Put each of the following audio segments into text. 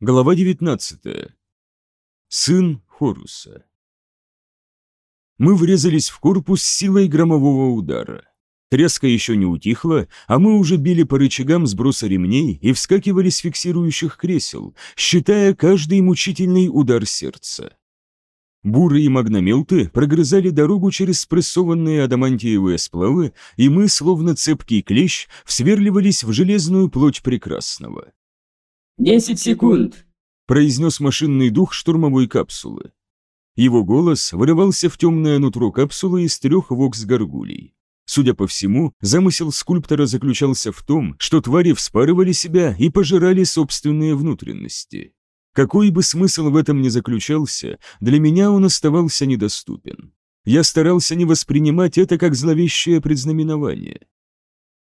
Глава 19. Сын Хоруса. Мы врезались в корпус силой громового удара. Тряска еще не утихла, а мы уже били по рычагам сброса ремней и вскакивали с фиксирующих кресел, считая каждый мучительный удар сердца. Буры и магномелты прогрызали дорогу через спрессованные адамантиевые сплавы, и мы, словно цепкий клещ, всверливались в железную плоть прекрасного. «Десять секунд!» – произнес машинный дух штурмовой капсулы. Его голос вырывался в темное нутро капсулы из трех вокс-горгулей. Судя по всему, замысел скульптора заключался в том, что твари вспарывали себя и пожирали собственные внутренности. Какой бы смысл в этом ни заключался, для меня он оставался недоступен. Я старался не воспринимать это как зловещее предзнаменование.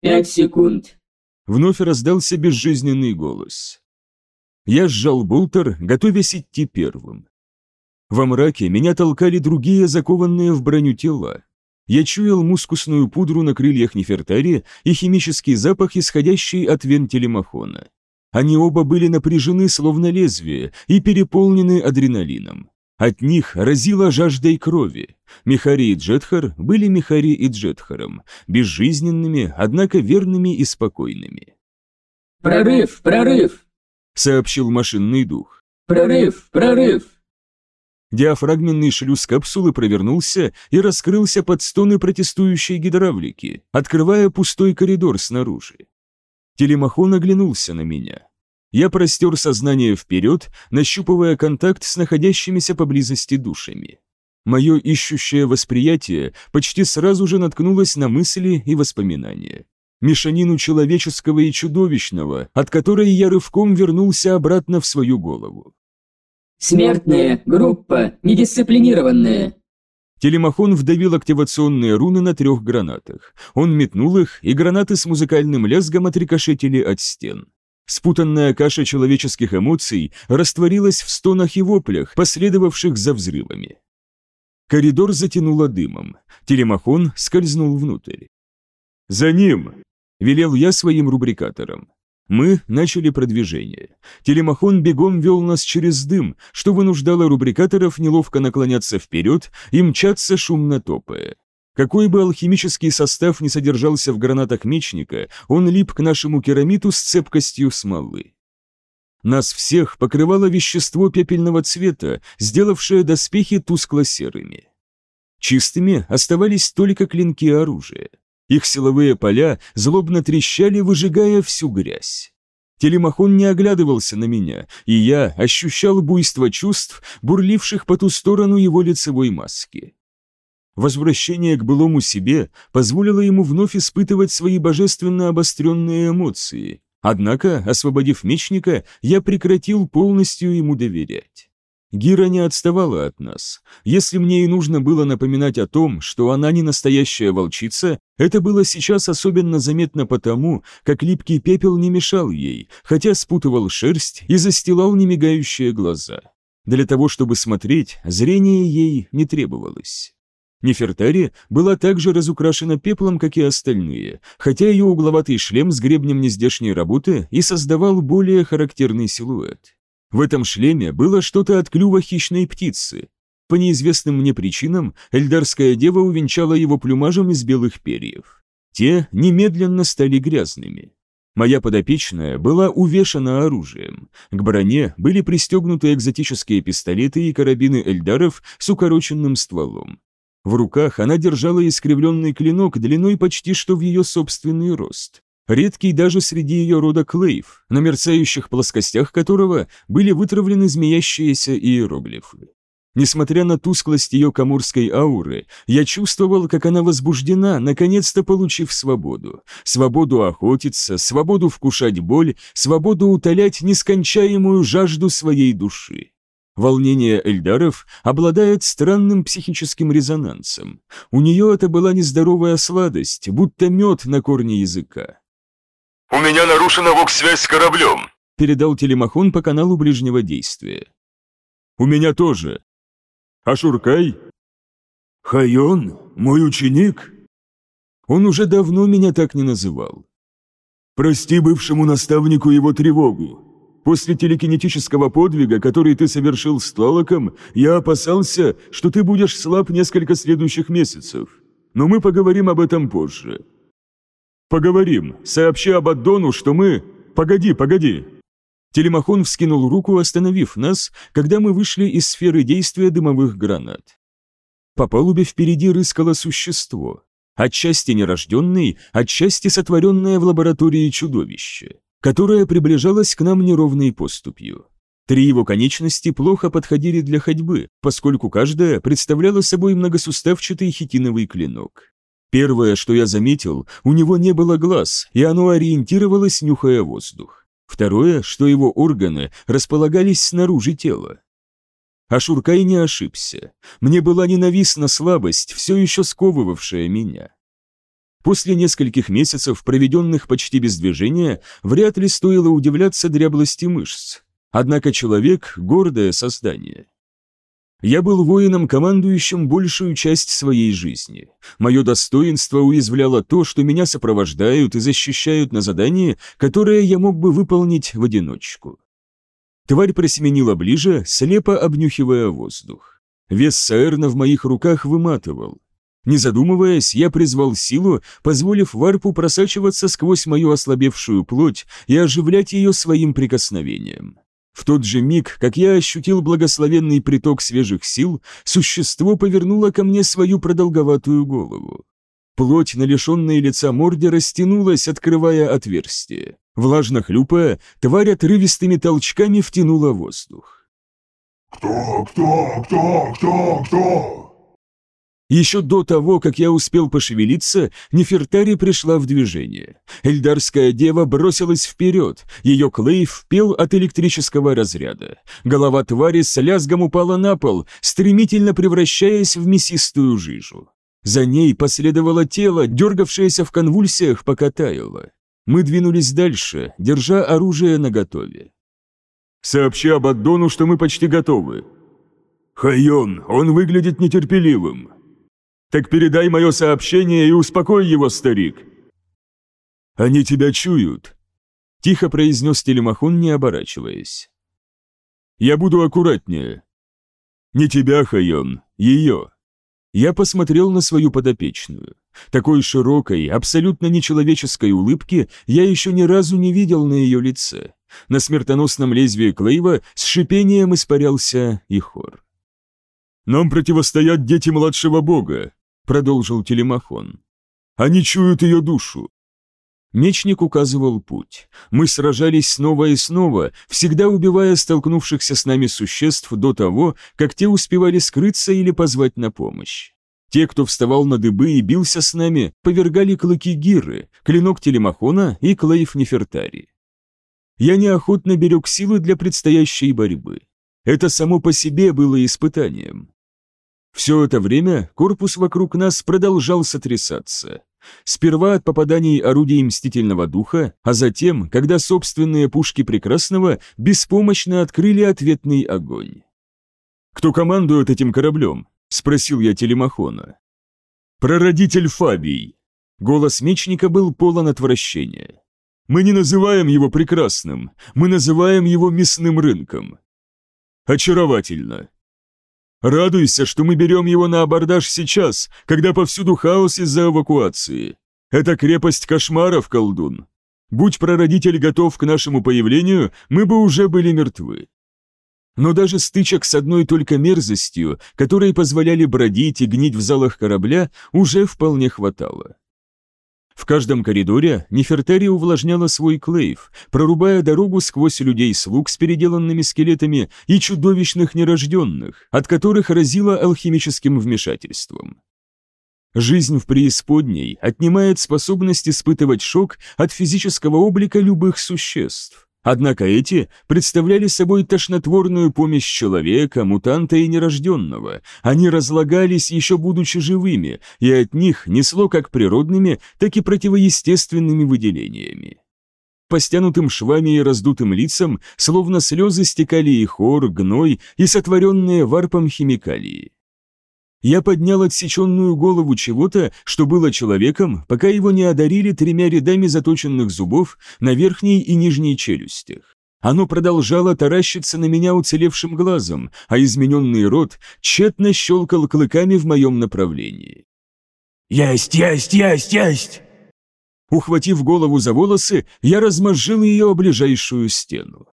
«Пять секунд!» Вновь раздался безжизненный голос. Я сжал болтер, готовясь идти первым. Во мраке меня толкали другие закованные в броню тела. Я чуял мускусную пудру на крыльях Нефертари и химический запах, исходящий от вен телемахона. Они оба были напряжены, словно лезвие, и переполнены адреналином. От них разило жаждой крови. Михари и Джетхар были Михари и Джетхаром, безжизненными, однако верными и спокойными. «Прорыв! Прорыв!» Сообщил машинный дух. «Прорыв! Прорыв!» Диафрагменный шлюз капсулы провернулся и раскрылся под стоны протестующей гидравлики, открывая пустой коридор снаружи. Телемахон оглянулся на меня. Я простер сознание вперед, нащупывая контакт с находящимися поблизости душами. Мое ищущее восприятие почти сразу же наткнулось на мысли и воспоминания мешанину человеческого и чудовищного, от которой я рывком вернулся обратно в свою голову. «Смертная группа, недисциплинированная». Телемахон вдавил активационные руны на трех гранатах. Он метнул их, и гранаты с музыкальным лязгом отрикошетили от стен. Спутанная каша человеческих эмоций растворилась в стонах и воплях, последовавших за взрывами. Коридор затянуло дымом. Телемахон скользнул внутрь. «За ним!» Велел я своим рубрикаторам. Мы начали продвижение. Телемахон бегом вел нас через дым, что вынуждало рубрикаторов неловко наклоняться вперед и мчаться шумно топая. Какой бы алхимический состав ни содержался в гранатах мечника, он лип к нашему керамиту с цепкостью смолы. Нас всех покрывало вещество пепельного цвета, сделавшее доспехи тускло-серыми. Чистыми оставались только клинки оружия. Их силовые поля злобно трещали, выжигая всю грязь. Телемахон не оглядывался на меня, и я ощущал буйство чувств, бурливших по ту сторону его лицевой маски. Возвращение к былому себе позволило ему вновь испытывать свои божественно обостренные эмоции, однако, освободив мечника, я прекратил полностью ему доверять. Гира не отставала от нас. Если мне и нужно было напоминать о том, что она не настоящая волчица, это было сейчас особенно заметно потому, как липкий пепел не мешал ей, хотя спутывал шерсть и застилал немигающие глаза. Для того, чтобы смотреть, зрение ей не требовалось. Нефертари была также разукрашена пеплом, как и остальные, хотя ее угловатый шлем с гребнем нездешней работы и создавал более характерный силуэт. В этом шлеме было что-то от клюва хищной птицы. По неизвестным мне причинам эльдарская дева увенчала его плюмажем из белых перьев. Те немедленно стали грязными. Моя подопечная была увешана оружием. К броне были пристегнуты экзотические пистолеты и карабины эльдаров с укороченным стволом. В руках она держала искривленный клинок длиной почти что в ее собственный рост редкий даже среди ее рода клейв, на мерцающих плоскостях которого были вытравлены змеящиеся иероглифы. Несмотря на тусклость ее камурской ауры, я чувствовал, как она возбуждена, наконец-то получив свободу. Свободу охотиться, свободу вкушать боль, свободу утолять нескончаемую жажду своей души. Волнение Эльдаров обладает странным психическим резонансом. У нее это была нездоровая сладость, будто мед на корне языка. «У меня нарушена вокс-связь с кораблем», — передал телемахон по каналу ближнего действия. «У меня тоже. А Шуркай?» «Хайон? Мой ученик?» Он уже давно меня так не называл. «Прости бывшему наставнику его тревогу. После телекинетического подвига, который ты совершил с Тлалоком, я опасался, что ты будешь слаб несколько следующих месяцев. Но мы поговорим об этом позже. Поговорим. Сообщи Абаддону, что мы... Погоди, погоди. Телемахон вскинул руку, остановив нас, когда мы вышли из сферы действия дымовых гранат. По палубе впереди рыскало существо. Отчасти нерожденный, отчасти сотворенное в лаборатории чудовище, которое приближалось к нам неровной поступью. Три его конечности плохо подходили для ходьбы, поскольку каждая представляла собой многосуставчатый хитиновый клинок. Первое, что я заметил, у него не было глаз, и оно ориентировалось, нюхая воздух. Второе, что его органы располагались снаружи тела. А Шуркай не ошибся. Мне была ненавистна слабость, все еще сковывавшая меня. После нескольких месяцев, проведенных почти без движения, вряд ли стоило удивляться дряблости мышц. Однако человек — гордое создание. Я был воином, командующим большую часть своей жизни. Мое достоинство уязвляло то, что меня сопровождают и защищают на задании, которое я мог бы выполнить в одиночку. Тварь просеменила ближе, слепо обнюхивая воздух. Вес Саэрна в моих руках выматывал. Не задумываясь, я призвал силу, позволив варпу просачиваться сквозь мою ослабевшую плоть и оживлять ее своим прикосновением. В тот же миг, как я ощутил благословенный приток свежих сил, существо повернуло ко мне свою продолговатую голову. Плоть на лишенной лица морде растянулась, открывая отверстие. Влажно хлюпая, тварь отрывистыми толчками втянула воздух. «Кто, кто, кто, кто, кто?» Еще до того, как я успел пошевелиться, Нефертари пришла в движение. Эльдарская дева бросилась вперед, ее клейв пел от электрического разряда. Голова твари с лязгом упала на пол, стремительно превращаясь в мясистую жижу. За ней последовало тело, дергавшееся в конвульсиях, пока таяло. Мы двинулись дальше, держа оружие наготове. «Сообщи Абаддону, что мы почти готовы». «Хайон, он выглядит нетерпеливым», «Так передай мое сообщение и успокой его, старик!» «Они тебя чуют», — тихо произнес Телемахон, не оборачиваясь. «Я буду аккуратнее». «Не тебя, Хайон, ее». Я посмотрел на свою подопечную. Такой широкой, абсолютно нечеловеческой улыбки я еще ни разу не видел на ее лице. На смертоносном лезвии Клейва с шипением испарялся и хор. «Нам противостоят дети младшего бога», продолжил Телемахон. «Они чуют ее душу». Мечник указывал путь. Мы сражались снова и снова, всегда убивая столкнувшихся с нами существ до того, как те успевали скрыться или позвать на помощь. Те, кто вставал на дыбы и бился с нами, повергали клыки Гиры, клинок Телемахона и Клейф Нефертари. Я неохотно берег силы для предстоящей борьбы. Это само по себе было испытанием. Все это время корпус вокруг нас продолжал сотрясаться. Сперва от попаданий орудий Мстительного Духа, а затем, когда собственные пушки Прекрасного беспомощно открыли ответный огонь. «Кто командует этим кораблем?» — спросил я Телемахона. «Прародитель Фабий». Голос мечника был полон отвращения. «Мы не называем его прекрасным, мы называем его мясным рынком». «Очаровательно», Радуйся, что мы берем его на абордаж сейчас, когда повсюду хаос из-за эвакуации. Это крепость кошмаров, колдун. Будь прародитель готов к нашему появлению, мы бы уже были мертвы. Но даже стычек с одной только мерзостью, которые позволяли бродить и гнить в залах корабля, уже вполне хватало. В каждом коридоре Нефертери увлажняла свой клейв, прорубая дорогу сквозь людей-слуг с переделанными скелетами и чудовищных нерожденных, от которых разило алхимическим вмешательством. Жизнь в преисподней отнимает способность испытывать шок от физического облика любых существ. Однако эти представляли собой тошнотворную помесь человека, мутанта и нерожденного. Они разлагались, еще будучи живыми, и от них несло как природными, так и противоестественными выделениями. По стянутым швами и раздутым лицам, словно слезы, стекали и хор, гной и сотворенные варпом химикалии. Я поднял отсеченную голову чего-то, что было человеком, пока его не одарили тремя рядами заточенных зубов на верхней и нижней челюстях. Оно продолжало таращиться на меня уцелевшим глазом, а измененный рот тщетно щелкал клыками в моем направлении. «Есть, есть, есть, есть!» Ухватив голову за волосы, я размозжил ее о ближайшую стену.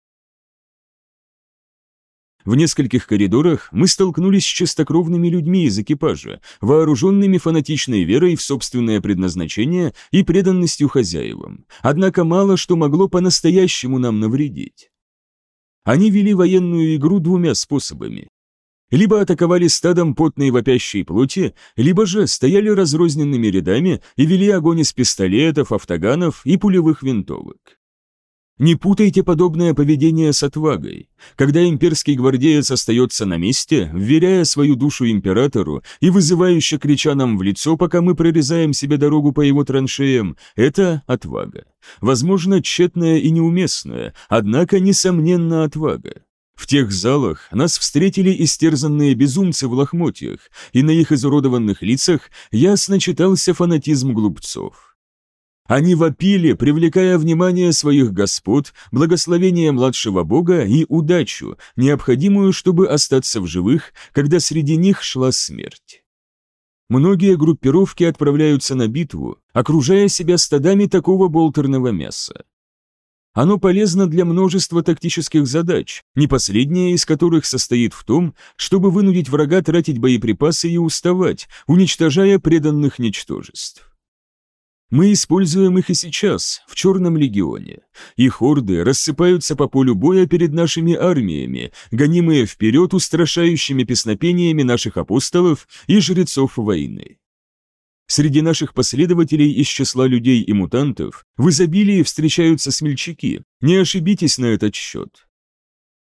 В нескольких коридорах мы столкнулись с чистокровными людьми из экипажа, вооруженными фанатичной верой в собственное предназначение и преданностью хозяевам, однако мало что могло по-настоящему нам навредить. Они вели военную игру двумя способами. Либо атаковали стадом потной вопящей плоти, либо же стояли разрозненными рядами и вели огонь из пистолетов, автоганов и пулевых винтовок. Не путайте подобное поведение с отвагой. Когда имперский гвардеец остается на месте, вверяя свою душу императору и вызывающе крича нам в лицо, пока мы прорезаем себе дорогу по его траншеям, это отвага. Возможно, тщетная и неуместная, однако, несомненно, отвага. В тех залах нас встретили истерзанные безумцы в лохмотьях, и на их изуродованных лицах ясно читался фанатизм глупцов. Они вопили, привлекая внимание своих господ, благословение младшего бога и удачу, необходимую, чтобы остаться в живых, когда среди них шла смерть. Многие группировки отправляются на битву, окружая себя стадами такого болтерного мяса. Оно полезно для множества тактических задач, не последняя из которых состоит в том, чтобы вынудить врага тратить боеприпасы и уставать, уничтожая преданных ничтожеств. Мы используем их и сейчас, в Черном легионе. Их орды рассыпаются по полю боя перед нашими армиями, гонимые вперед устрашающими песнопениями наших апостолов и жрецов войны. Среди наших последователей из числа людей и мутантов в изобилии встречаются смельчаки, не ошибитесь на этот счет.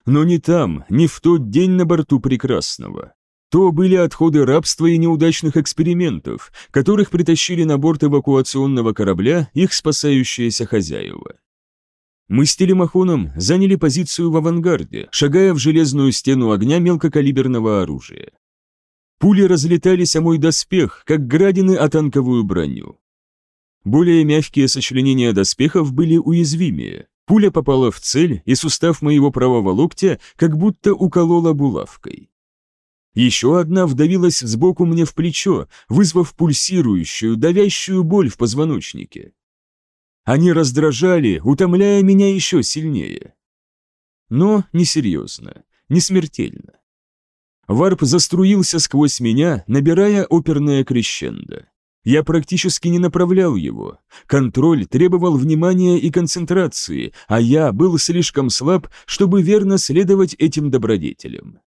Но не там, не в тот день на борту Прекрасного. То были отходы рабства и неудачных экспериментов, которых притащили на борт эвакуационного корабля их спасающиеся хозяева. Мы с телемахоном заняли позицию в авангарде, шагая в железную стену огня мелкокалиберного оружия. Пули разлетались о мой доспех, как градины о танковую броню. Более мягкие сочленения доспехов были уязвимее. Пуля попала в цель, и сустав моего правого локтя как будто уколола булавкой. Еще одна вдавилась сбоку мне в плечо, вызвав пульсирующую, давящую боль в позвоночнике. Они раздражали, утомляя меня еще сильнее. Но несерьезно, не смертельно. Варп заструился сквозь меня, набирая оперное крещендо. Я практически не направлял его. Контроль требовал внимания и концентрации, а я был слишком слаб, чтобы верно следовать этим добродетелям.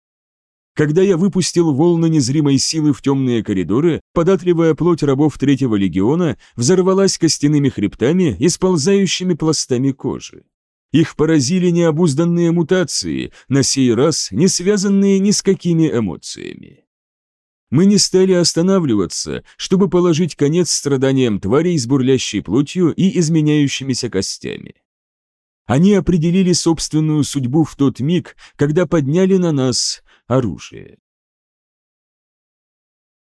Когда я выпустил волны незримой силы в темные коридоры, податливая плоть рабов Третьего легиона взорвалась костяными хребтами и сползающими пластами кожи. Их поразили необузданные мутации, на сей раз не связанные ни с какими эмоциями. Мы не стали останавливаться, чтобы положить конец страданиям тварей с бурлящей плотью и изменяющимися костями. Они определили собственную судьбу в тот миг, когда подняли на нас оружие.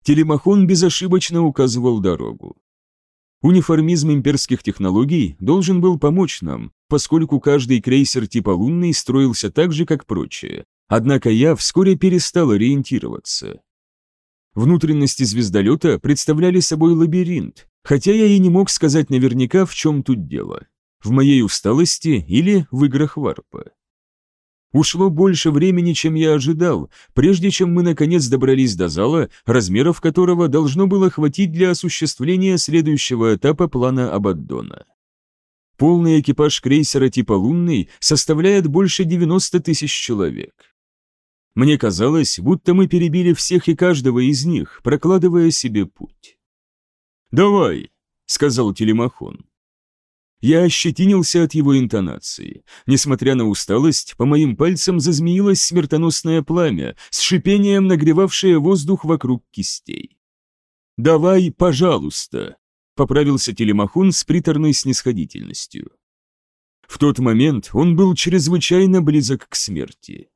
Телемахон безошибочно указывал дорогу. Униформизм имперских технологий должен был помочь нам, поскольку каждый крейсер типа лунный строился так же, как прочие. Однако я вскоре перестал ориентироваться. Внутренности звездолета представляли собой лабиринт, хотя я и не мог сказать наверняка, в чем тут дело. В моей усталости или в играх варпа. Ушло больше времени, чем я ожидал, прежде чем мы наконец добрались до зала, размеров которого должно было хватить для осуществления следующего этапа плана Абаддона. Полный экипаж крейсера типа «Лунный» составляет больше 90 тысяч человек. Мне казалось, будто мы перебили всех и каждого из них, прокладывая себе путь. «Давай», — сказал Телемахон. Я ощетинился от его интонации. Несмотря на усталость, по моим пальцам зазмеилось смертоносное пламя, с шипением нагревавшее воздух вокруг кистей. «Давай, пожалуйста», — поправился Телемахун с приторной снисходительностью. В тот момент он был чрезвычайно близок к смерти.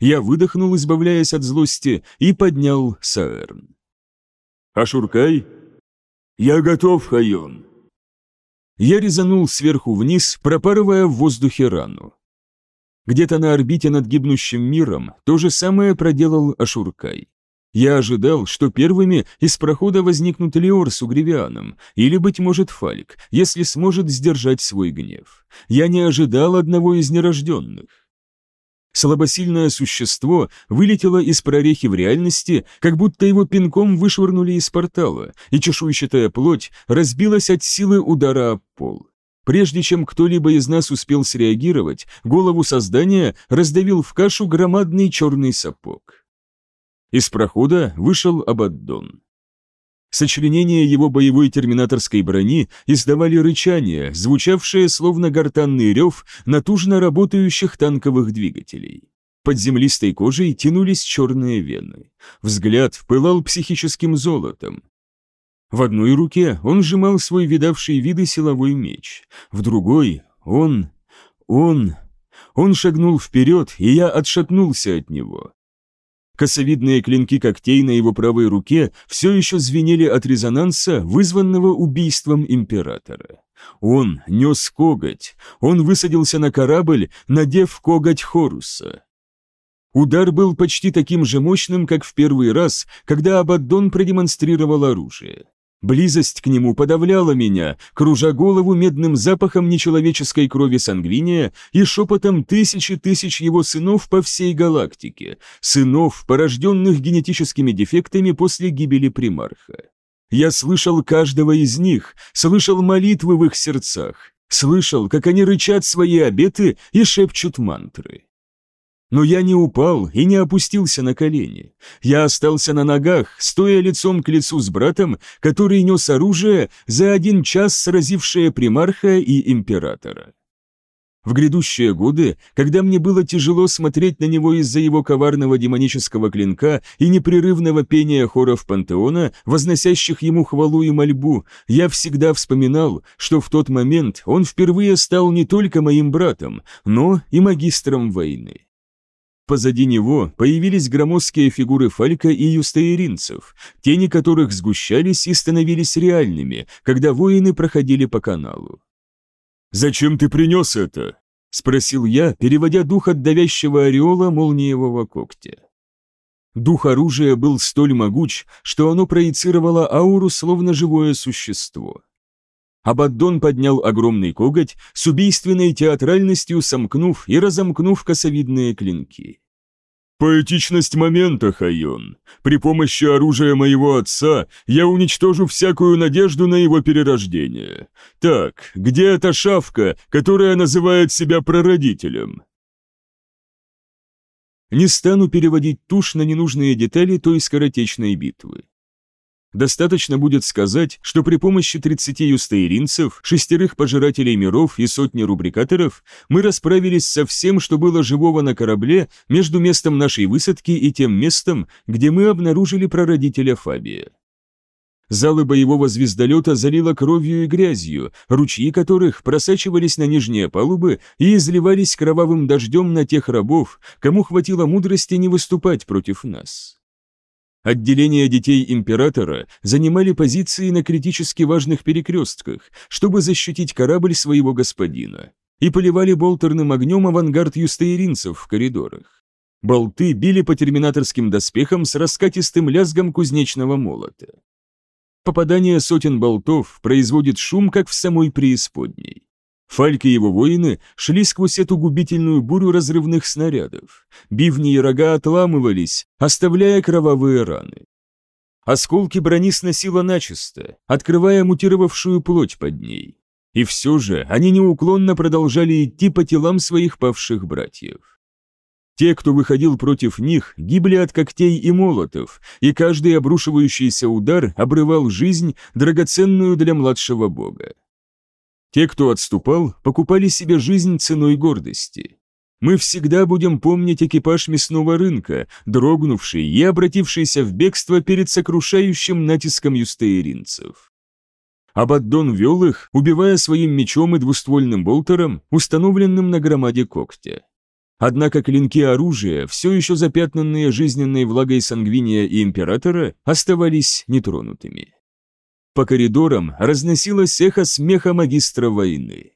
Я выдохнул, избавляясь от злости, и поднял Саэрн. «Ашуркай?» «Я готов, Хайон», я резанул сверху вниз, пропарывая в воздухе рану. Где-то на орбите над гибнущим миром то же самое проделал Ашуркай. Я ожидал, что первыми из прохода возникнут Леор с Угревианом, или, быть может, Фальк, если сможет сдержать свой гнев. Я не ожидал одного из нерожденных. Слабосильное существо вылетело из прорехи в реальности, как будто его пинком вышвырнули из портала, и чешуйчатая плоть разбилась от силы удара об пол. Прежде чем кто-либо из нас успел среагировать, голову создания раздавил в кашу громадный черный сапог. Из прохода вышел Абаддон. Сочленения его боевой терминаторской брони издавали рычание, звучавшее словно гортанный рев натужно работающих танковых двигателей. Под землистой кожей тянулись черные вены. Взгляд пылал психическим золотом. В одной руке он сжимал свой видавший виды силовой меч, в другой он... он... Он шагнул вперед, и я отшатнулся от него. Косовидные клинки когтей на его правой руке все еще звенели от резонанса, вызванного убийством императора. Он нес коготь, он высадился на корабль, надев коготь Хоруса. Удар был почти таким же мощным, как в первый раз, когда Абаддон продемонстрировал оружие. Близость к нему подавляла меня, кружа голову медным запахом нечеловеческой крови сангвиния и шепотом тысячи тысяч его сынов по всей галактике, сынов, порожденных генетическими дефектами после гибели примарха. Я слышал каждого из них, слышал молитвы в их сердцах, слышал, как они рычат свои обеты и шепчут мантры. Но я не упал и не опустился на колени. Я остался на ногах, стоя лицом к лицу с братом, который нес оружие, за один час сразившее примарха и императора. В грядущие годы, когда мне было тяжело смотреть на него из-за его коварного демонического клинка и непрерывного пения хоров пантеона, возносящих ему хвалу и мольбу, я всегда вспоминал, что в тот момент он впервые стал не только моим братом, но и магистром войны. Позади него появились громоздкие фигуры Фалька и юстаиринцев, тени которых сгущались и становились реальными, когда воины проходили по каналу. «Зачем ты принес это?» — спросил я, переводя дух от давящего ореола молниевого когтя. Дух оружия был столь могуч, что оно проецировало ауру словно живое существо. Абаддон поднял огромный коготь, с убийственной театральностью сомкнув и разомкнув косовидные клинки. «Поэтичность момента, Хайон. При помощи оружия моего отца я уничтожу всякую надежду на его перерождение. Так, где эта шавка, которая называет себя прародителем?» Не стану переводить тушь на ненужные детали той скоротечной битвы. Достаточно будет сказать, что при помощи 30 юстаиринцев, шестерых пожирателей миров и сотни рубрикаторов мы расправились со всем, что было живого на корабле между местом нашей высадки и тем местом, где мы обнаружили прародителя Фабия. Залы боевого звездолета залило кровью и грязью, ручьи которых просачивались на нижние палубы и изливались кровавым дождем на тех рабов, кому хватило мудрости не выступать против нас. Отделения детей императора занимали позиции на критически важных перекрестках, чтобы защитить корабль своего господина, и поливали болтерным огнем авангард юстаиринцев в коридорах. Болты били по терминаторским доспехам с раскатистым лязгом кузнечного молота. Попадание сотен болтов производит шум, как в самой преисподней. Фальк и его воины шли сквозь эту губительную бурю разрывных снарядов. Бивни и рога отламывались, оставляя кровавые раны. Осколки брони сносило начисто, открывая мутировавшую плоть под ней. И все же они неуклонно продолжали идти по телам своих павших братьев. Те, кто выходил против них, гибли от когтей и молотов, и каждый обрушивающийся удар обрывал жизнь, драгоценную для младшего бога. Те, кто отступал, покупали себе жизнь ценой гордости. Мы всегда будем помнить экипаж мясного рынка, дрогнувший и обратившийся в бегство перед сокрушающим натиском юстееринцев. Абаддон вел их, убивая своим мечом и двуствольным болтером, установленным на громаде когтя. Однако клинки оружия, все еще запятнанные жизненной влагой сангвиния и императора, оставались нетронутыми. По коридорам разносилось эхо смеха магистра войны.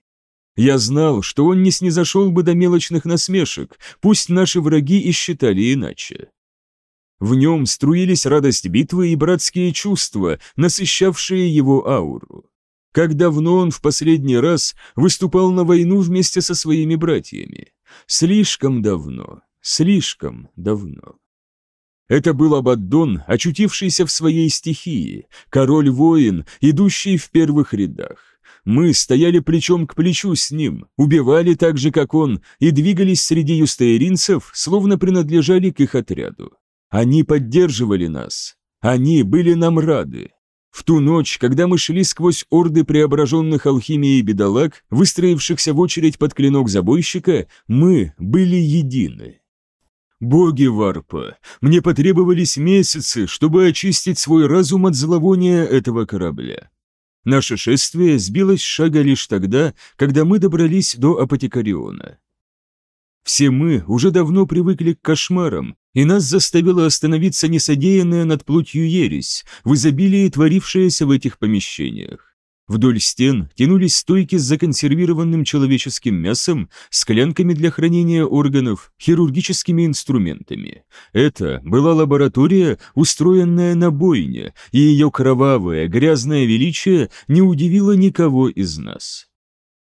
Я знал, что он не снизошел бы до мелочных насмешек, пусть наши враги и считали иначе. В нем струились радость битвы и братские чувства, насыщавшие его ауру. Как давно он в последний раз выступал на войну вместе со своими братьями? Слишком давно, слишком давно. Это был Абаддон, очутившийся в своей стихии, король-воин, идущий в первых рядах. Мы стояли плечом к плечу с ним, убивали так же, как он, и двигались среди юстаиринцев, словно принадлежали к их отряду. Они поддерживали нас. Они были нам рады. В ту ночь, когда мы шли сквозь орды преображенных алхимией бедолаг, выстроившихся в очередь под клинок забойщика, мы были едины. Боги Варпа, мне потребовались месяцы, чтобы очистить свой разум от зловония этого корабля. Наше шествие сбилось с шага лишь тогда, когда мы добрались до Апотекариона. Все мы уже давно привыкли к кошмарам, и нас заставила остановиться несодеянная над плотью ересь, в изобилии творившаяся в этих помещениях. Вдоль стен тянулись стойки с законсервированным человеческим мясом, склянками для хранения органов, хирургическими инструментами. Это была лаборатория, устроенная на бойне, и ее кровавое, грязное величие не удивило никого из нас.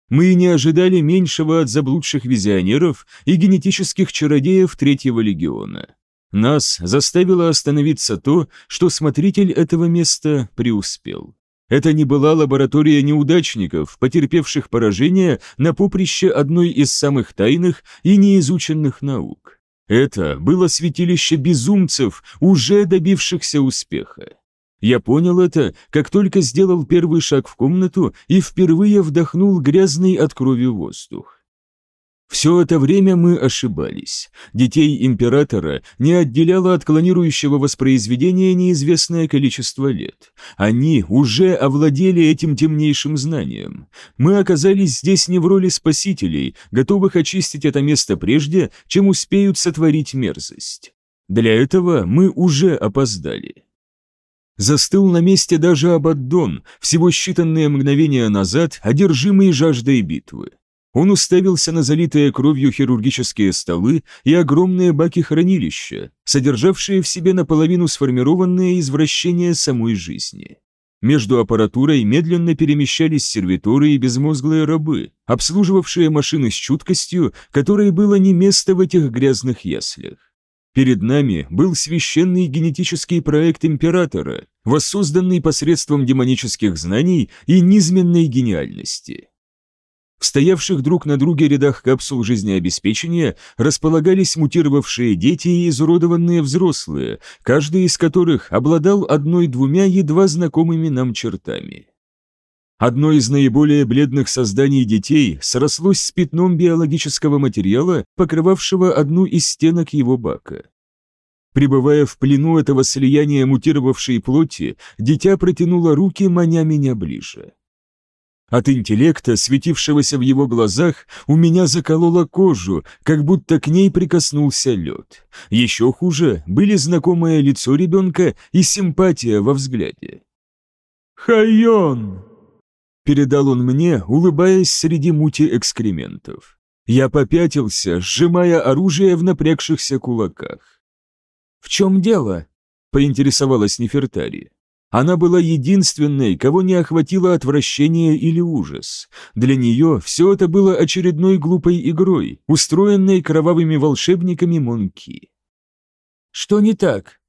Мы не ожидали меньшего от заблудших визионеров и генетических чародеев Третьего легиона. Нас заставило остановиться то, что смотритель этого места преуспел. Это не была лаборатория неудачников, потерпевших поражение на поприще одной из самых тайных и неизученных наук. Это было святилище безумцев, уже добившихся успеха. Я понял это, как только сделал первый шаг в комнату и впервые вдохнул грязный от крови воздух. Все это время мы ошибались. Детей императора не отделяло от клонирующего воспроизведения неизвестное количество лет. Они уже овладели этим темнейшим знанием. Мы оказались здесь не в роли спасителей, готовых очистить это место прежде, чем успеют сотворить мерзость. Для этого мы уже опоздали. Застыл на месте даже Абаддон, всего считанные мгновения назад, одержимый жаждой битвы. Он уставился на залитые кровью хирургические столы и огромные баки-хранилища, содержавшие в себе наполовину сформированные извращения самой жизни. Между аппаратурой медленно перемещались сервиторы и безмозглые рабы, обслуживавшие машины с чуткостью, которой было не место в этих грязных яслях. Перед нами был священный генетический проект императора, воссозданный посредством демонических знаний и низменной гениальности. В стоявших друг на друге рядах капсул жизнеобеспечения располагались мутировавшие дети и изуродованные взрослые, каждый из которых обладал одной-двумя едва знакомыми нам чертами. Одно из наиболее бледных созданий детей срослось с пятном биологического материала, покрывавшего одну из стенок его бака. Пребывая в плену этого слияния мутировавшей плоти, дитя протянуло руки, маня меня ближе. От интеллекта, светившегося в его глазах, у меня закололо кожу, как будто к ней прикоснулся лед. Еще хуже были знакомое лицо ребенка и симпатия во взгляде. «Хайон!» Передал он мне, улыбаясь среди мути экскрементов. Я попятился, сжимая оружие в напрягшихся кулаках. «В чем дело?» — поинтересовалась Нефертари. Она была единственной, кого не охватило отвращение или ужас. Для нее все это было очередной глупой игрой, устроенной кровавыми волшебниками Монки. «Что не так?»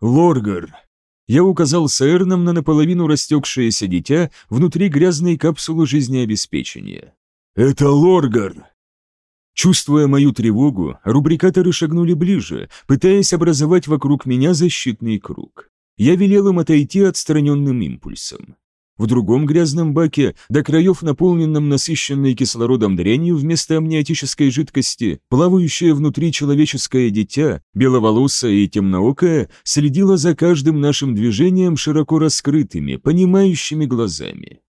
«Лоргар», я указал Саэрном на наполовину растекшееся дитя внутри грязной капсулы жизнеобеспечения. «Это Лоргар!» Чувствуя мою тревогу, рубрикаторы шагнули ближе, пытаясь образовать вокруг меня защитный круг. Я велел им отойти отстраненным импульсом. В другом грязном баке, до краев наполненном насыщенной кислородом дрянью вместо амниотической жидкости, плавающее внутри человеческое дитя, беловолосое и темноокое, следило за каждым нашим движением широко раскрытыми, понимающими глазами.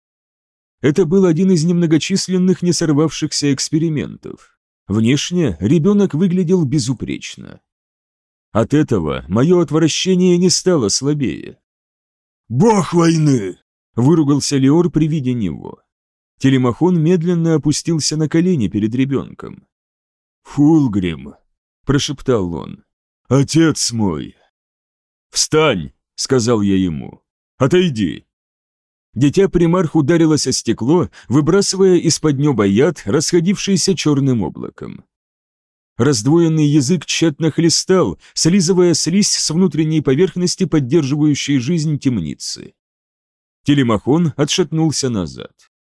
Это был один из немногочисленных не сорвавшихся экспериментов. Внешне ребенок выглядел безупречно. От этого мое отвращение не стало слабее. «Бог войны!» Выругался Леор при виде него. Телемахон медленно опустился на колени перед ребенком. Фулгрим, — прошептал он. отец мой. «Встань!» — сказал я ему. «Отойди!» Дитя примарх ударилось о стекло, выбрасывая из-под неба яд, расходившийся черным облаком. Раздвоенный язык тщетно хлестал, слизывая слизь с внутренней поверхности, поддерживающей жизнь темницы. Телемахон отшатнулся назад.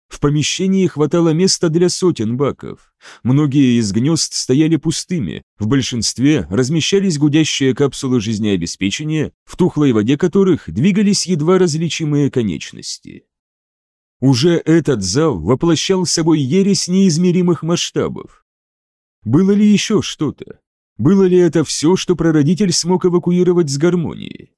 В помещении хватало места для сотен баков. Многие из гнезд стояли пустыми, в большинстве размещались гудящие капсулы жизнеобеспечения, в тухлой воде которых двигались едва различимые конечности. Уже этот зал воплощал собой ересь неизмеримых масштабов. Было ли еще что-то? Было ли это все, что прародитель смог эвакуировать с гармонии?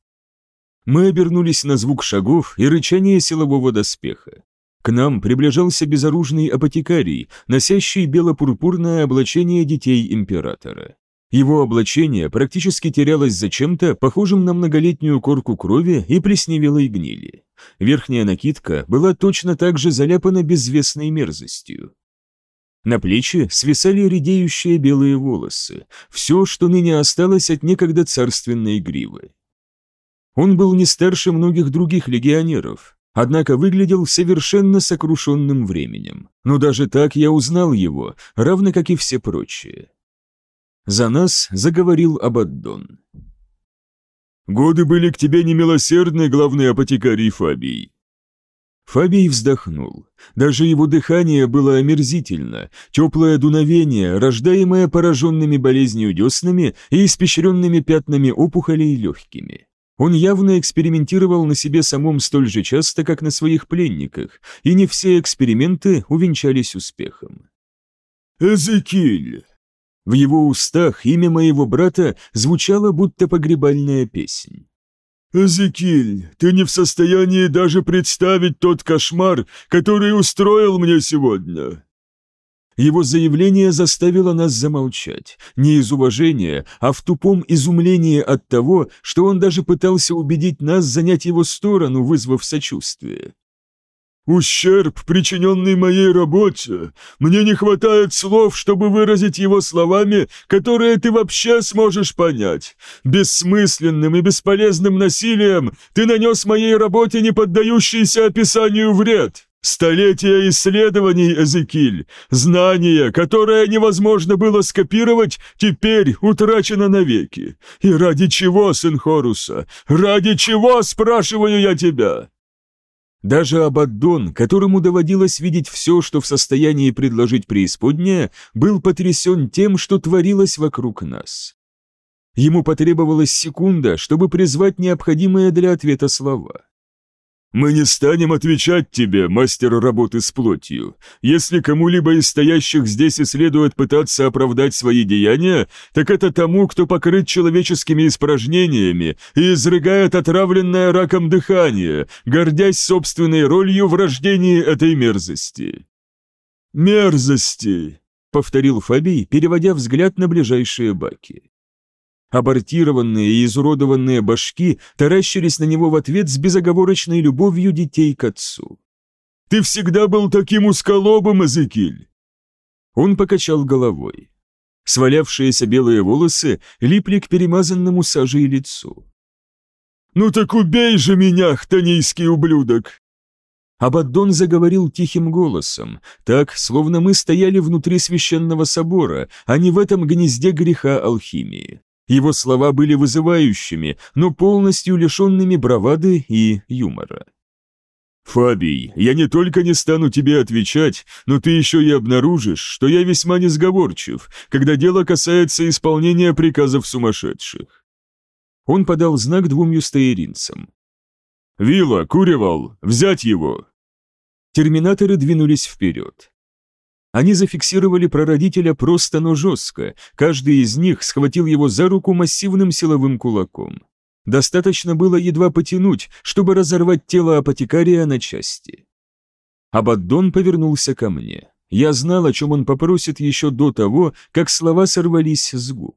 Мы обернулись на звук шагов и рычание силового доспеха. К нам приближался безоружный апотекарий, носящий бело-пурпурное облачение детей императора. Его облачение практически терялось за чем-то, похожим на многолетнюю корку крови и плесневелой гнили. Верхняя накидка была точно так же заляпана безвестной мерзостью. На плечи свисали редеющие белые волосы, все, что ныне осталось от некогда царственной гривы. Он был не старше многих других легионеров, однако выглядел совершенно сокрушенным временем. Но даже так я узнал его, равно как и все прочие. За нас заговорил Абаддон. «Годы были к тебе немилосердны, главный апотекарий Фабий». Фабий вздохнул. Даже его дыхание было омерзительно, теплое дуновение, рождаемое пораженными болезнью деснами и испещренными пятнами опухолей легкими. Он явно экспериментировал на себе самом столь же часто, как на своих пленниках, и не все эксперименты увенчались успехом. «Эзекиль!» В его устах имя моего брата звучало, будто погребальная песнь. «Эзекиль, ты не в состоянии даже представить тот кошмар, который устроил мне сегодня!» Его заявление заставило нас замолчать, не из уважения, а в тупом изумлении от того, что он даже пытался убедить нас занять его сторону, вызвав сочувствие. «Ущерб, причиненный моей работе. Мне не хватает слов, чтобы выразить его словами, которые ты вообще сможешь понять. Бессмысленным и бесполезным насилием ты нанес моей работе не поддающийся описанию вред. Столетия исследований, Эзекиль, знание, которое невозможно было скопировать, теперь утрачено навеки. И ради чего, сын Хоруса? Ради чего, спрашиваю я тебя?» Даже Абаддон, которому доводилось видеть все, что в состоянии предложить преисподняя, был потрясен тем, что творилось вокруг нас. Ему потребовалась секунда, чтобы призвать необходимые для ответа слова. «Мы не станем отвечать тебе, мастер работы с плотью. Если кому-либо из стоящих здесь и следует пытаться оправдать свои деяния, так это тому, кто покрыт человеческими испражнениями и изрыгает отравленное раком дыхание, гордясь собственной ролью в рождении этой мерзости». «Мерзости!» — повторил Фабий, переводя взгляд на ближайшие баки. Абортированные и изуродованные башки таращились на него в ответ с безоговорочной любовью детей к отцу. «Ты всегда был таким усколобым, Эзекиль!» Он покачал головой. Свалявшиеся белые волосы липли к перемазанному сажей лицу. «Ну так убей же меня, хтонийский ублюдок!» Абаддон заговорил тихим голосом, так, словно мы стояли внутри священного собора, а не в этом гнезде греха алхимии. Его слова были вызывающими, но полностью лишенными бравады и юмора. «Фабий, я не только не стану тебе отвечать, но ты еще и обнаружишь, что я весьма несговорчив, когда дело касается исполнения приказов сумасшедших». Он подал знак двум юстаиринцам. «Вилла, Куревал, взять его!» Терминаторы двинулись вперед. Они зафиксировали прародителя просто, но жестко, каждый из них схватил его за руку массивным силовым кулаком. Достаточно было едва потянуть, чтобы разорвать тело апотекария на части. Абаддон повернулся ко мне. Я знал, о чем он попросит еще до того, как слова сорвались с губ.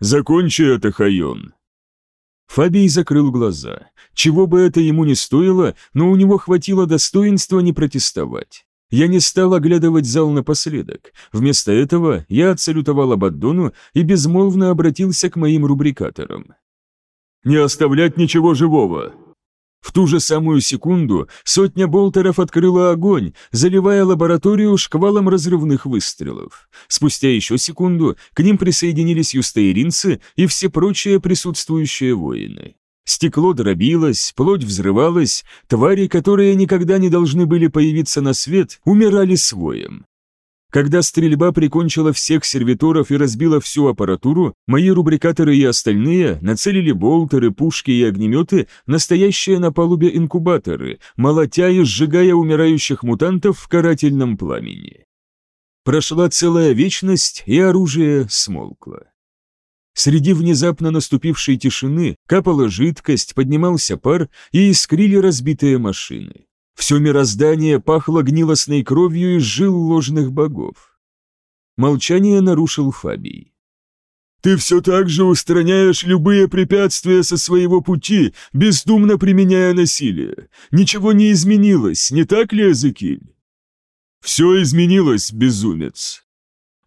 «Закончи это, Хайон!» Фабий закрыл глаза. Чего бы это ему не стоило, но у него хватило достоинства не протестовать. Я не стал оглядывать зал напоследок. Вместо этого я отсалютовал Абаддону и безмолвно обратился к моим рубрикаторам. «Не оставлять ничего живого!» В ту же самую секунду сотня болтеров открыла огонь, заливая лабораторию шквалом разрывных выстрелов. Спустя еще секунду к ним присоединились юстаиринцы и все прочие присутствующие воины. Стекло дробилось, плоть взрывалась, твари, которые никогда не должны были появиться на свет, умирали своем. Когда стрельба прикончила всех сервиторов и разбила всю аппаратуру, мои рубрикаторы и остальные нацелили болтеры, пушки и огнеметы, настоящие на палубе инкубаторы, молотя и сжигая умирающих мутантов в карательном пламени. Прошла целая вечность, и оружие смолкло. Среди внезапно наступившей тишины капала жидкость, поднимался пар и искрили разбитые машины. Все мироздание пахло гнилостной кровью из жил ложных богов. Молчание нарушил Фабий. «Ты все так же устраняешь любые препятствия со своего пути, бездумно применяя насилие. Ничего не изменилось, не так ли, Эзекиль?» «Все изменилось, безумец!»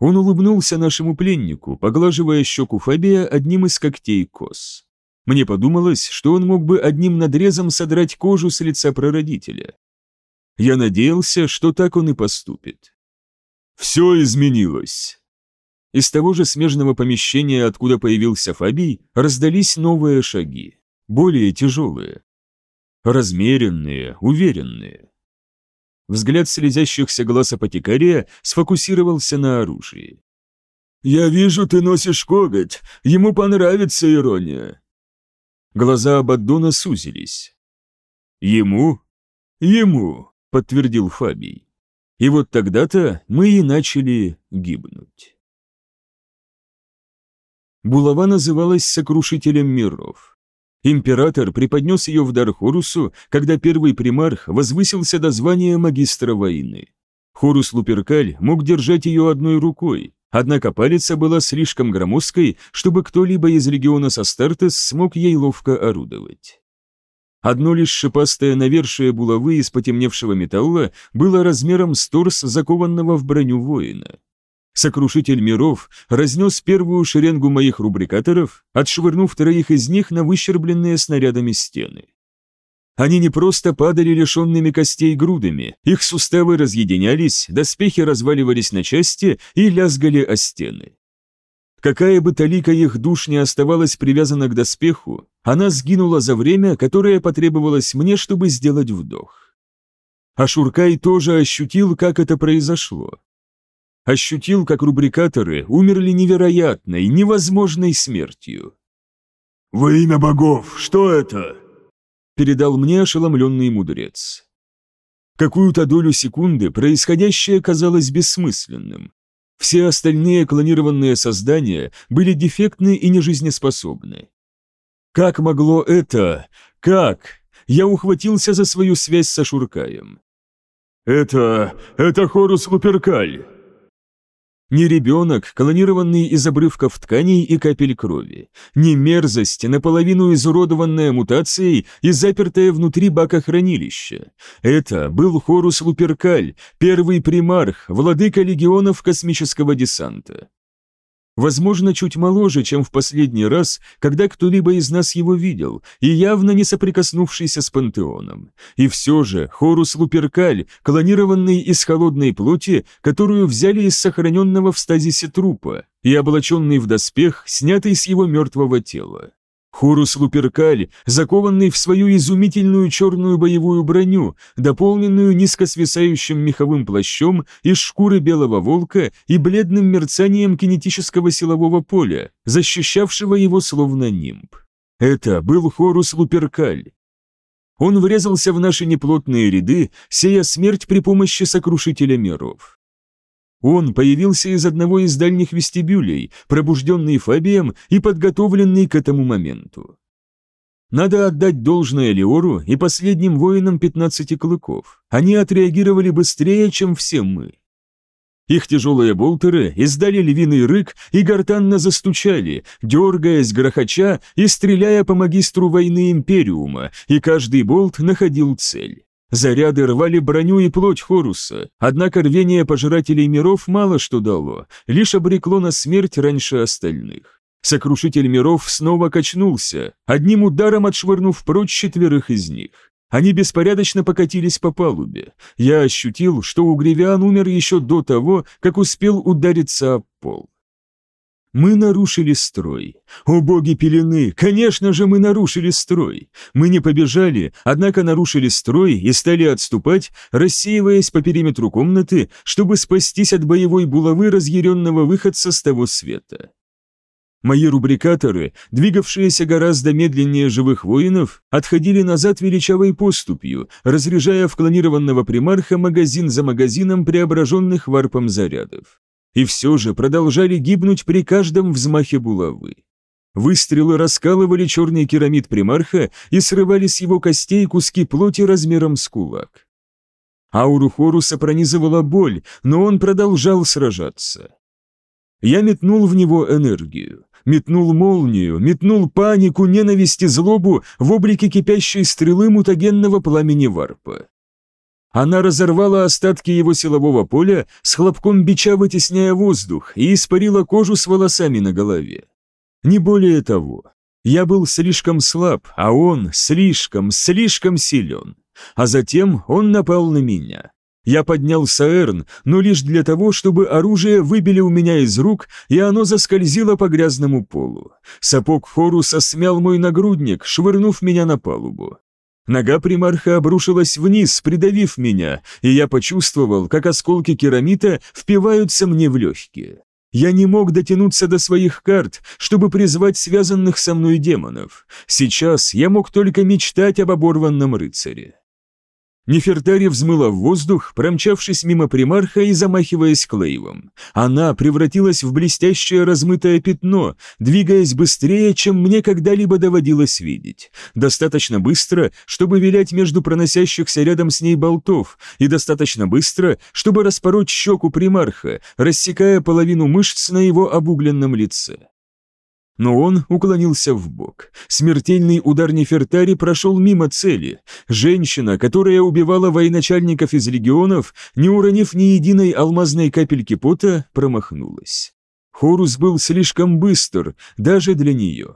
Он улыбнулся нашему пленнику, поглаживая щеку Фабия одним из когтей кос. Мне подумалось, что он мог бы одним надрезом содрать кожу с лица прародителя. Я надеялся, что так он и поступит. «Все изменилось!» Из того же смежного помещения, откуда появился Фабий, раздались новые шаги, более тяжелые, размеренные, уверенные. Взгляд слезящихся глаз апотекария сфокусировался на оружии. «Я вижу, ты носишь коготь. Ему понравится ирония». Глаза Абаддона сузились. «Ему?» «Ему», — подтвердил Фабий. И вот тогда-то мы и начали гибнуть. Булава называлась «Сокрушителем миров». Император преподнес ее в дар Хорусу, когда первый примарх возвысился до звания магистра войны. Хорус Луперкаль мог держать ее одной рукой, однако палица была слишком громоздкой, чтобы кто-либо из легиона Састартес смог ей ловко орудовать. Одно лишь шипастое навершие булавы из потемневшего металла было размером с торс закованного в броню воина. Сокрушитель миров разнес первую шеренгу моих рубрикаторов, отшвырнув троих из них на выщербленные снарядами стены. Они не просто падали лишенными костей грудами, их суставы разъединялись, доспехи разваливались на части и лязгали о стены. Какая бы талика их душ не оставалась привязана к доспеху, она сгинула за время, которое потребовалось мне, чтобы сделать вдох. А Шуркай тоже ощутил, как это произошло ощутил, как рубрикаторы умерли невероятной, невозможной смертью. «Во имя богов, что это?» передал мне ошеломленный мудрец. Какую-то долю секунды происходящее казалось бессмысленным. Все остальные клонированные создания были дефектны и нежизнеспособны. Как могло это? Как? Я ухватился за свою связь со Шуркаем. «Это... это Хорус Луперкаль!» Не ребенок, колонированный из обрывков тканей и капель крови. Не мерзость, наполовину изуродованная мутацией и запертая внутри бака хранилища. Это был Хорус Луперкаль, первый примарх, владыка легионов космического десанта возможно, чуть моложе, чем в последний раз, когда кто-либо из нас его видел, и явно не соприкоснувшийся с пантеоном. И все же Хорус Луперкаль, клонированный из холодной плоти, которую взяли из сохраненного в стазисе трупа, и облаченный в доспех, снятый с его мертвого тела. Хорус Луперкаль, закованный в свою изумительную черную боевую броню, дополненную низко свисающим меховым плащом из шкуры белого волка и бледным мерцанием кинетического силового поля, защищавшего его словно нимб. Это был Хорус Луперкаль. Он врезался в наши неплотные ряды, сея смерть при помощи сокрушителя миров. Он появился из одного из дальних вестибюлей, пробужденный Фабием и подготовленный к этому моменту. Надо отдать должное Леору и последним воинам пятнадцати клыков. Они отреагировали быстрее, чем все мы. Их тяжелые болтеры издали львиный рык и гортанно застучали, дергаясь, грохоча и стреляя по магистру войны Империума, и каждый болт находил цель. Заряды рвали броню и плоть Хоруса, однако рвение пожирателей миров мало что дало, лишь обрекло на смерть раньше остальных. Сокрушитель миров снова качнулся, одним ударом отшвырнув прочь четверых из них. Они беспорядочно покатились по палубе. Я ощутил, что у Гривиан умер еще до того, как успел удариться об пол. Мы нарушили строй. О боги пелены, конечно же мы нарушили строй. Мы не побежали, однако нарушили строй и стали отступать, рассеиваясь по периметру комнаты, чтобы спастись от боевой булавы разъяренного выходца с того света. Мои рубрикаторы, двигавшиеся гораздо медленнее живых воинов, отходили назад величавой поступью, разряжая в клонированного примарха магазин за магазином преображенных варпом зарядов. И все же продолжали гибнуть при каждом взмахе булавы. Выстрелы раскалывали черный керамид примарха и срывали с его костей куски плоти размером с кулак. Ауру Хоруса пронизывала боль, но он продолжал сражаться. Я метнул в него энергию метнул молнию, метнул панику, ненависть и злобу в облике кипящей стрелы мутагенного пламени варпа. Она разорвала остатки его силового поля, с хлопком бича вытесняя воздух, и испарила кожу с волосами на голове. Не более того. Я был слишком слаб, а он слишком, слишком силен. А затем он напал на меня. Я поднял Саэрн, но лишь для того, чтобы оружие выбили у меня из рук, и оно заскользило по грязному полу. Сапог Хоруса смял мой нагрудник, швырнув меня на палубу. Нога примарха обрушилась вниз, придавив меня, и я почувствовал, как осколки керамита впиваются мне в легкие. Я не мог дотянуться до своих карт, чтобы призвать связанных со мной демонов. Сейчас я мог только мечтать об оборванном рыцаре. Нефертари взмыла в воздух, промчавшись мимо примарха и замахиваясь клейвом. Она превратилась в блестящее размытое пятно, двигаясь быстрее, чем мне когда-либо доводилось видеть. Достаточно быстро, чтобы вилять между проносящихся рядом с ней болтов, и достаточно быстро, чтобы распороть щеку примарха, рассекая половину мышц на его обугленном лице но он уклонился в бок. Смертельный удар Нефертари прошел мимо цели. Женщина, которая убивала военачальников из легионов, не уронив ни единой алмазной капельки пота, промахнулась. Хорус был слишком быстр, даже для нее.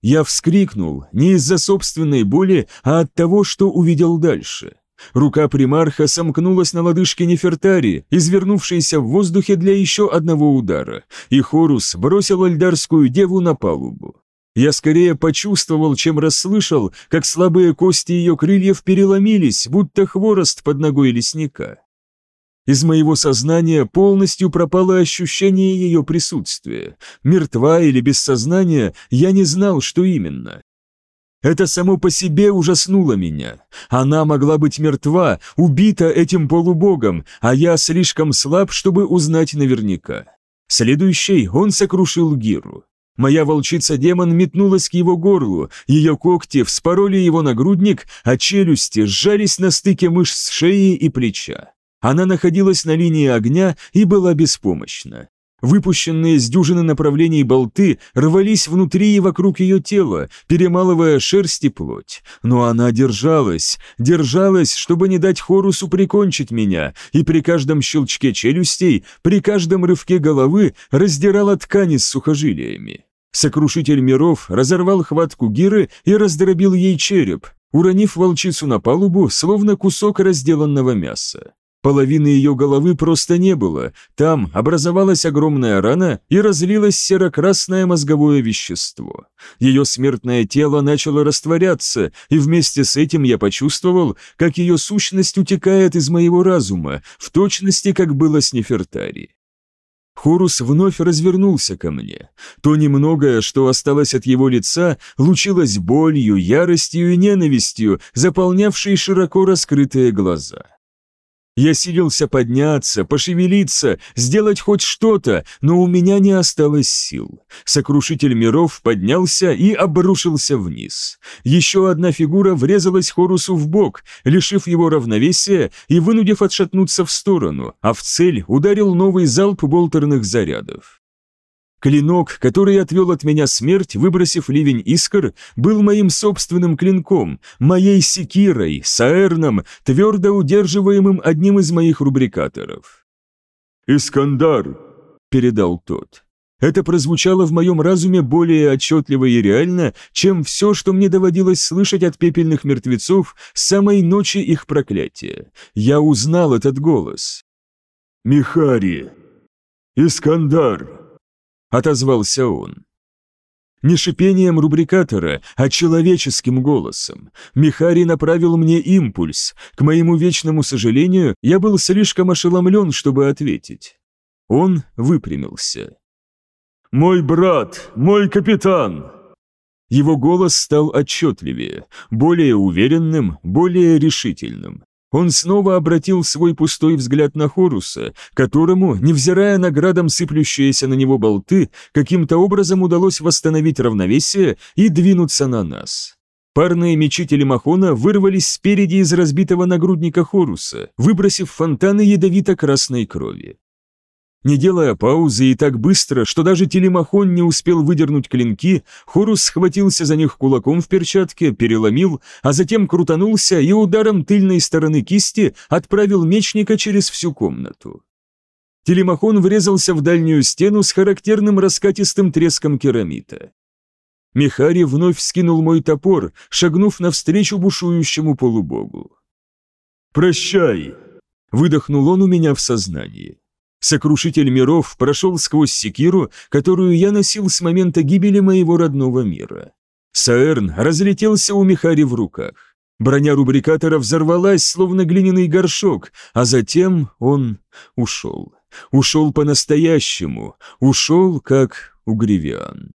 Я вскрикнул не из-за собственной боли, а от того, что увидел дальше. Рука примарха сомкнулась на лодыжке Нефертари, извернувшейся в воздухе для еще одного удара, и Хорус бросил альдарскую деву на палубу. Я скорее почувствовал, чем расслышал, как слабые кости ее крыльев переломились, будто хворост под ногой лесника. Из моего сознания полностью пропало ощущение ее присутствия. Мертва или без сознания, я не знал, что именно. Это само по себе ужаснуло меня. Она могла быть мертва, убита этим полубогом, а я слишком слаб, чтобы узнать наверняка. Следующий он сокрушил Гиру. Моя волчица-демон метнулась к его горлу, ее когти вспороли его нагрудник, а челюсти сжались на стыке мышц шеи и плеча. Она находилась на линии огня и была беспомощна. Выпущенные с дюжины направлений болты рвались внутри и вокруг ее тела, перемалывая шерсть и плоть. Но она держалась, держалась, чтобы не дать Хорусу прикончить меня, и при каждом щелчке челюстей, при каждом рывке головы раздирала ткани с сухожилиями. Сокрушитель миров разорвал хватку Гиры и раздробил ей череп, уронив волчицу на палубу, словно кусок разделанного мяса. Половины ее головы просто не было, там образовалась огромная рана и разлилось серо-красное мозговое вещество. Ее смертное тело начало растворяться, и вместе с этим я почувствовал, как ее сущность утекает из моего разума, в точности, как было с Нефертари. Хорус вновь развернулся ко мне. То немногое, что осталось от его лица, лучилось болью, яростью и ненавистью, заполнявшей широко раскрытые глаза. Я силился подняться, пошевелиться, сделать хоть что-то, но у меня не осталось сил. Сокрушитель миров поднялся и обрушился вниз. Еще одна фигура врезалась Хорусу в бок, лишив его равновесия и вынудив отшатнуться в сторону, а в цель ударил новый залп болтерных зарядов. Клинок, который отвел от меня смерть, выбросив ливень искр, был моим собственным клинком, моей секирой, саэрном, твердо удерживаемым одним из моих рубрикаторов. «Искандар!» — передал тот. Это прозвучало в моем разуме более отчетливо и реально, чем все, что мне доводилось слышать от пепельных мертвецов с самой ночи их проклятия. Я узнал этот голос. «Михари! Искандар!» Отозвался он. Не шипением рубрикатора, а человеческим голосом. Михари направил мне импульс. К моему вечному сожалению, я был слишком ошеломлен, чтобы ответить. Он выпрямился. «Мой брат, мой капитан!» Его голос стал отчетливее, более уверенным, более решительным. Он снова обратил свой пустой взгляд на Хоруса, которому, невзирая на градом сыплющиеся на него болты, каким-то образом удалось восстановить равновесие и двинуться на нас. Парные мечи телемахона вырвались спереди из разбитого нагрудника Хоруса, выбросив фонтаны ядовито-красной крови. Не делая паузы и так быстро, что даже телемахон не успел выдернуть клинки, Хорус схватился за них кулаком в перчатке, переломил, а затем крутанулся и ударом тыльной стороны кисти отправил мечника через всю комнату. Телемахон врезался в дальнюю стену с характерным раскатистым треском керамита. Михари вновь скинул мой топор, шагнув навстречу бушующему полубогу. «Прощай!» — выдохнул он у меня в сознании. Сокрушитель миров прошел сквозь секиру, которую я носил с момента гибели моего родного мира. Саэрн разлетелся у Михари в руках. Броня рубрикатора взорвалась, словно глиняный горшок, а затем он ушел. Ушел по-настоящему, ушел как угревиан.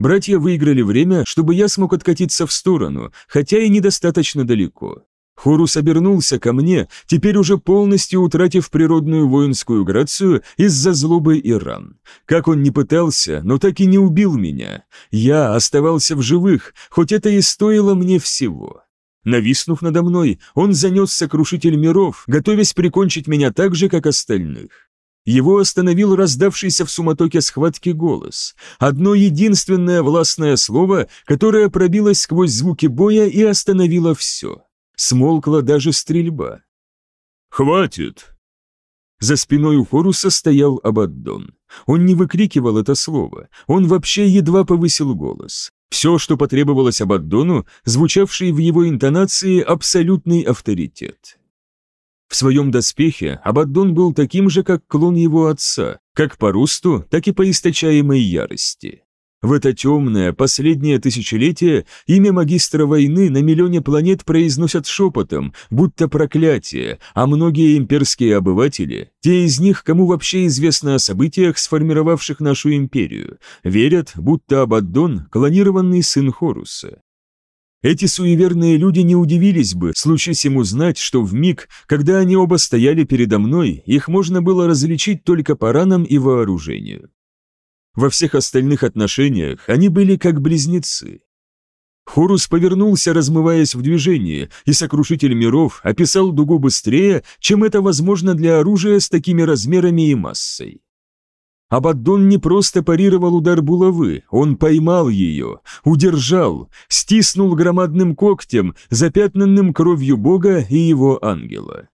Братья выиграли время, чтобы я смог откатиться в сторону, хотя и недостаточно далеко. Хорус обернулся ко мне, теперь уже полностью утратив природную воинскую грацию из-за злобы и ран. Как он не пытался, но так и не убил меня. Я оставался в живых, хоть это и стоило мне всего. Нависнув надо мной, он занес сокрушитель миров, готовясь прикончить меня так же, как остальных. Его остановил раздавшийся в суматоке схватки голос. Одно единственное властное слово, которое пробилось сквозь звуки боя и остановило все. Смолкла даже стрельба. «Хватит!» За спиной у Хоруса стоял Абаддон. Он не выкрикивал это слово, он вообще едва повысил голос. Все, что потребовалось Абаддону, звучавший в его интонации абсолютный авторитет. В своем доспехе Абаддон был таким же, как клон его отца, как по росту, так и по источаемой ярости. В это темное, последнее тысячелетие имя магистра войны на миллионе планет произносят шепотом, будто проклятие, а многие имперские обыватели, те из них, кому вообще известно о событиях, сформировавших нашу империю, верят, будто Абаддон – клонированный сын Хоруса. Эти суеверные люди не удивились бы, случись им узнать, что в миг, когда они оба стояли передо мной, их можно было различить только по ранам и вооружению. Во всех остальных отношениях они были как близнецы. Хорус повернулся, размываясь в движении, и Сокрушитель миров описал дугу быстрее, чем это возможно для оружия с такими размерами и массой. Абаддон не просто парировал удар булавы, он поймал ее, удержал, стиснул громадным когтем, запятнанным кровью Бога и его ангела.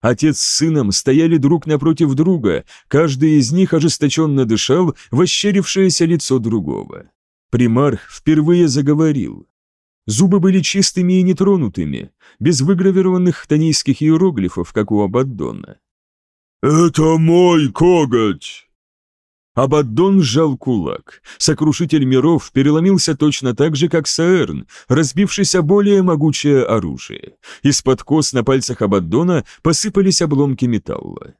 Отец с сыном стояли друг напротив друга, каждый из них ожесточенно дышал в ощерившееся лицо другого. Примарх впервые заговорил. Зубы были чистыми и нетронутыми, без выгравированных тонийских иероглифов, как у Абаддона. «Это мой коготь!» Абаддон сжал кулак. Сокрушитель миров переломился точно так же, как Саэрн, разбившись о более могучее оружие. Из-под кос на пальцах Абаддона посыпались обломки металла.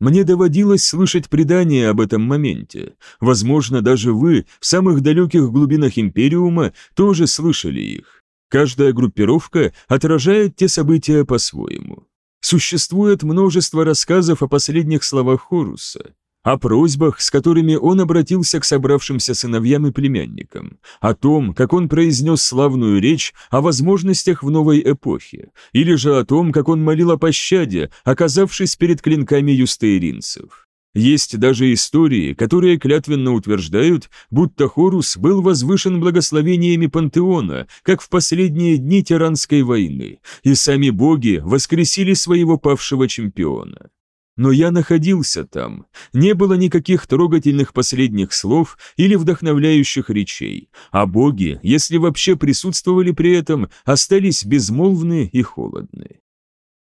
Мне доводилось слышать предания об этом моменте. Возможно, даже вы в самых далеких глубинах Империума тоже слышали их. Каждая группировка отражает те события по-своему. Существует множество рассказов о последних словах Хоруса, о просьбах, с которыми он обратился к собравшимся сыновьям и племянникам, о том, как он произнес славную речь о возможностях в новой эпохе, или же о том, как он молил о пощаде, оказавшись перед клинками юстееринцев. Есть даже истории, которые клятвенно утверждают, будто Хорус был возвышен благословениями пантеона, как в последние дни Тиранской войны, и сами боги воскресили своего павшего чемпиона. Но я находился там. Не было никаких трогательных последних слов или вдохновляющих речей, а боги, если вообще присутствовали при этом, остались безмолвны и холодны.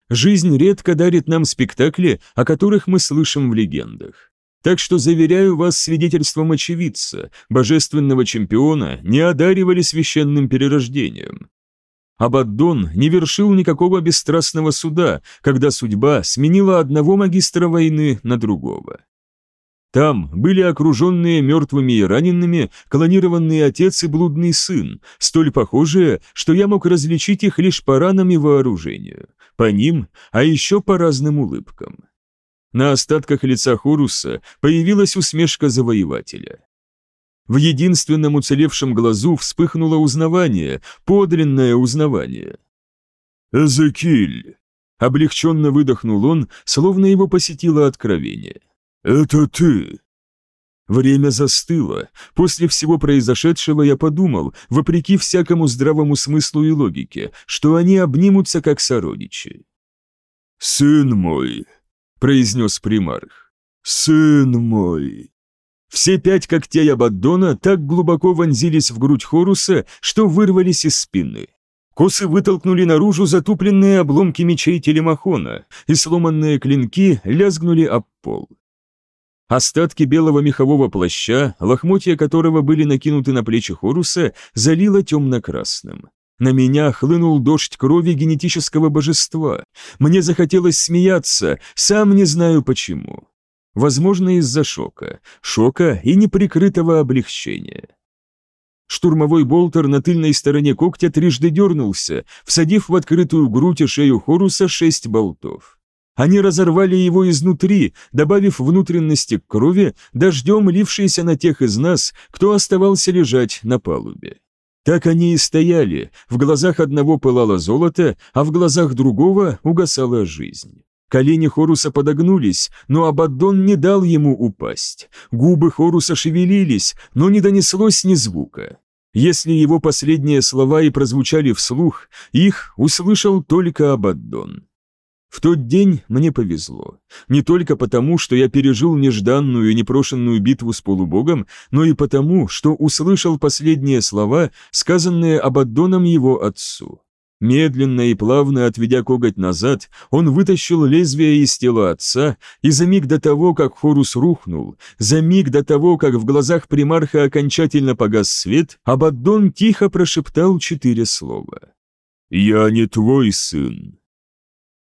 Жизнь редко дарит нам спектакли, о которых мы слышим в легендах. Так что заверяю вас свидетельством очевидца, божественного чемпиона не одаривали священным перерождением. Абаддон не вершил никакого бесстрастного суда, когда судьба сменила одного магистра войны на другого. Там были окруженные мертвыми и ранеными клонированный отец и блудный сын, столь похожие, что я мог различить их лишь по ранам и вооружению, по ним, а еще по разным улыбкам. На остатках лица Хоруса появилась усмешка завоевателя. В единственном уцелевшем глазу вспыхнуло узнавание, подлинное узнавание. «Эзекиль!» — облегченно выдохнул он, словно его посетило откровение. «Это ты!» Время застыло. После всего произошедшего я подумал, вопреки всякому здравому смыслу и логике, что они обнимутся как сородичи. «Сын мой!» — произнес примарх. «Сын мой!» Все пять когтей Абаддона так глубоко вонзились в грудь Хоруса, что вырвались из спины. Косы вытолкнули наружу затупленные обломки мечей телемахона, и сломанные клинки лязгнули об пол. Остатки белого мехового плаща, лохмотья которого были накинуты на плечи Хоруса, залило темно-красным. На меня хлынул дождь крови генетического божества. Мне захотелось смеяться, сам не знаю почему. Возможно, из-за шока. Шока и неприкрытого облегчения. Штурмовой болтер на тыльной стороне когтя трижды дернулся, всадив в открытую грудь и шею Хоруса шесть болтов. Они разорвали его изнутри, добавив внутренности к крови, дождем лившейся на тех из нас, кто оставался лежать на палубе. Так они и стояли, в глазах одного пылало золото, а в глазах другого угасала жизнь. Колени Хоруса подогнулись, но Абаддон не дал ему упасть. Губы Хоруса шевелились, но не донеслось ни звука. Если его последние слова и прозвучали вслух, их услышал только Абаддон. В тот день мне повезло. Не только потому, что я пережил нежданную и непрошенную битву с полубогом, но и потому, что услышал последние слова, сказанные Абаддоном его отцу. Медленно и плавно отведя коготь назад, он вытащил лезвие из тела отца, и за миг до того, как Хорус рухнул, за миг до того, как в глазах примарха окончательно погас свет, Абаддон тихо прошептал четыре слова. «Я не твой сын,